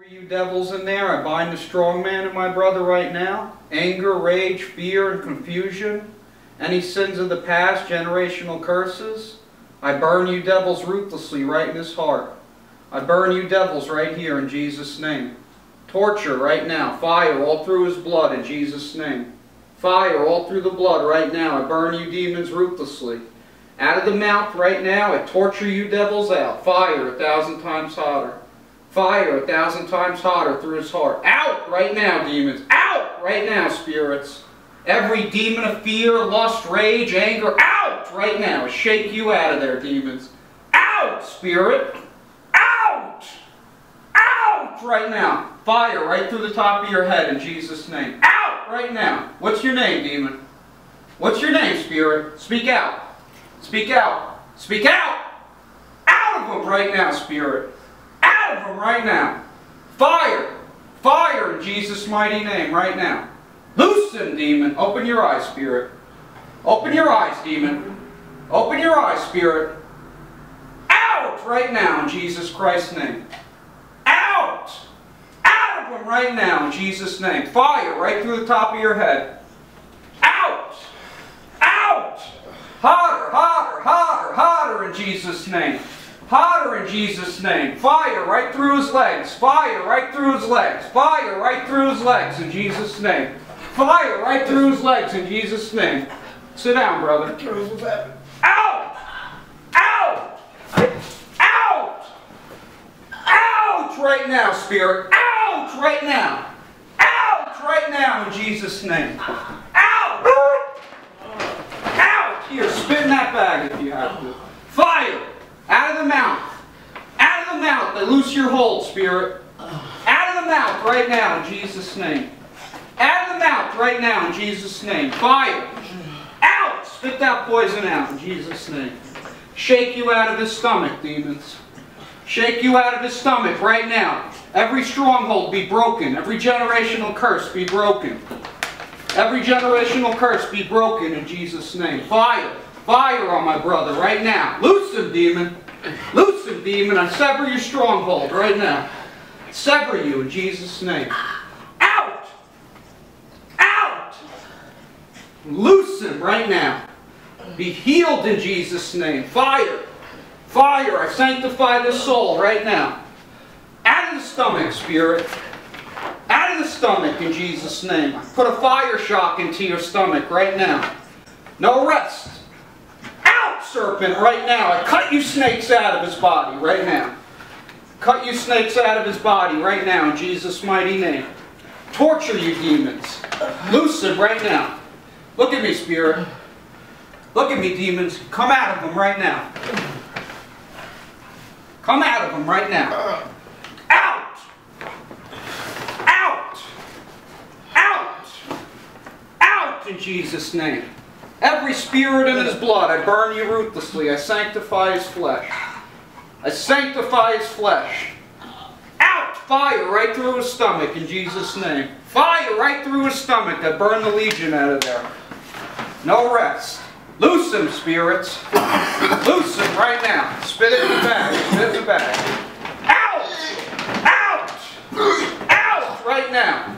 Over you devils in there, I bind the strong man and my brother right now. Anger, rage, fear, and confusion. Any sins of the past, generational curses. I burn you devils ruthlessly right in his heart. I burn you devils right here in Jesus' name. Torture right now. Fire all through his blood in Jesus' name. Fire all through the blood right now. I burn you demons ruthlessly. Out of the mouth right now, I torture you devils out. Fire a thousand times hotter. Fire a thousand times hotter through his heart. Out right now, demons. Out right now, spirits. Every demon of fear, lust, rage, anger, out right now. Shake you out of there, demons. Out, spirit. Out. Out right now. Fire right through the top of your head in Jesus' name. Out right now. What's your name, demon? What's your name, spirit? Speak out. Speak out. Speak out. Out of them right now, spirit out of them right now. Fire! Fire in Jesus' mighty name right now. Loose demon. Open your eyes, spirit. Open your eyes, demon. Open your eyes, spirit. Out right now in Jesus Christ's name. Out! Out of them right now in Jesus' name. Fire right through the top of your head. Out! Out! Hotter, hotter, hotter, hotter in Jesus' name. Hotter in Jesus' name. Fire right through his legs. Fire right through his legs. Fire right through his legs in Jesus' name. Fire right through his legs in Jesus' name. Sit down, brother. Out! Out! Out! Out right now, spirit. Out right now. Out right now in Jesus' name. Out! Out! Here, spin that bag if you have to. Fire! Of the mouth. Out of the mouth. I loose your hold, spirit. Out of the mouth right now in Jesus' name. Out of the mouth right now in Jesus' name. Fire. Out. Spit that poison out in Jesus' name. Shake you out of his stomach, demons. Shake you out of his stomach right now. Every stronghold be broken. Every generational curse be broken. Every generational curse be broken in Jesus' name. Fire. Fire on my brother right now. Loose him, demon. Loose him, demon. I sever your stronghold right now. Sever you in Jesus' name. Out! Out! Loose him right now. Be healed in Jesus' name. Fire! Fire! I sanctify this soul right now. Out of the stomach, spirit. Out of the stomach in Jesus' name. Put a fire shock into your stomach right now. No rest serpent right now. I cut you snakes out of his body right now. Cut you snakes out of his body right now in Jesus' mighty name. Torture you demons. Loose them right now. Look at me, spirit. Look at me, demons. Come out of them right now. Come out of them right now. Out! Out! Out! Out in Jesus' name. Every spirit in his blood, I burn you ruthlessly. I sanctify his flesh. I sanctify his flesh. Out! Fire right through his stomach in Jesus' name. Fire right through his stomach. I burn the legion out of there. No rest. Loose him, spirits. Loose him right now. Spit it in the bag. Spit it in the bag. Out! Out! Out right now.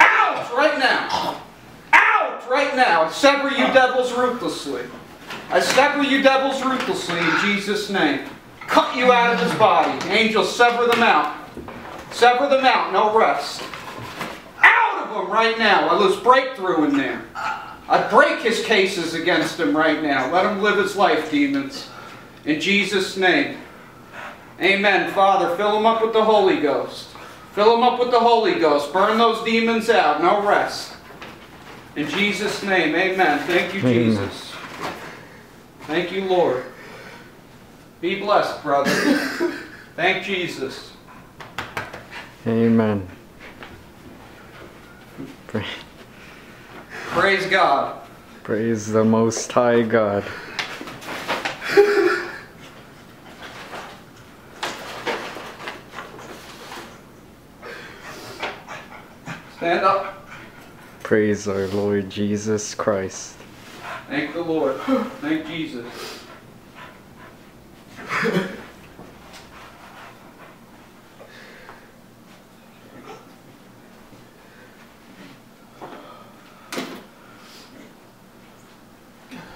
Out right now right now. I sever you devils ruthlessly. I sever you devils ruthlessly in Jesus' name. Cut you out of his body. Angels, sever them out. Sever them out. No rest. Out of him right now. I lose breakthrough in there. I break his cases against him right now. Let him live his life, demons. In Jesus' name. Amen. Father, fill him up with the Holy Ghost. Fill him up with the Holy Ghost. Burn those demons out. No rest. In Jesus' name, amen. Thank you, amen. Jesus. Thank you, Lord. Be blessed, brother. Thank Jesus. Amen. Praise God. Praise the Most High God. Stand up. Praise our Lord Jesus Christ. Thank the Lord. Thank Jesus.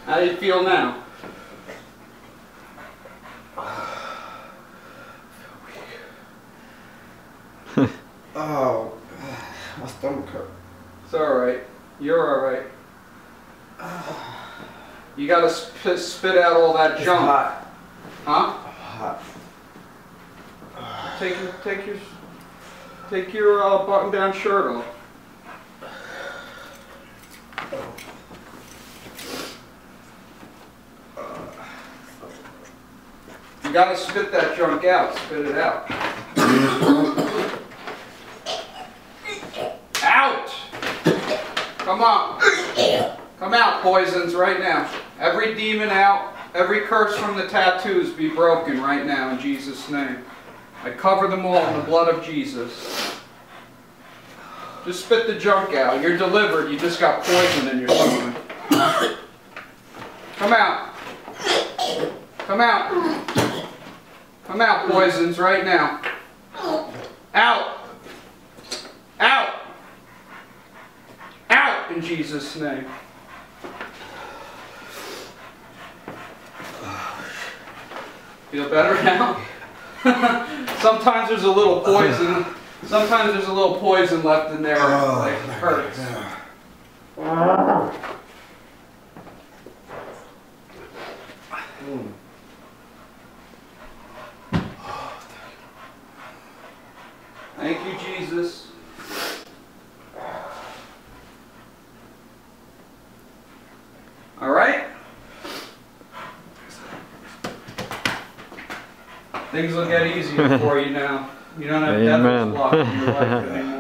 How do you feel now? It's alright. You're alright. You gotta spit, spit out all that It's junk. hot. Huh? Hot. Take your, take your, take your uh, button-down shirt off. You gotta spit that junk out. Spit it. Out! Come on. Come out, poisons, right now. Every demon out. Every curse from the tattoos be broken right now in Jesus' name. I cover them all in the blood of Jesus. Just spit the junk out. You're delivered. You just got poison in your stomach. Come out. Come out. Come out, poisons, right now. Out. Out. Out in Jesus' name. Feel better now? Sometimes there's a little poison. Sometimes there's a little poison left in there. like it hurts. Mm. Thank you, Jesus. All right. Things will get easier for you now. You don't have Amen. devils blocked in your life anymore.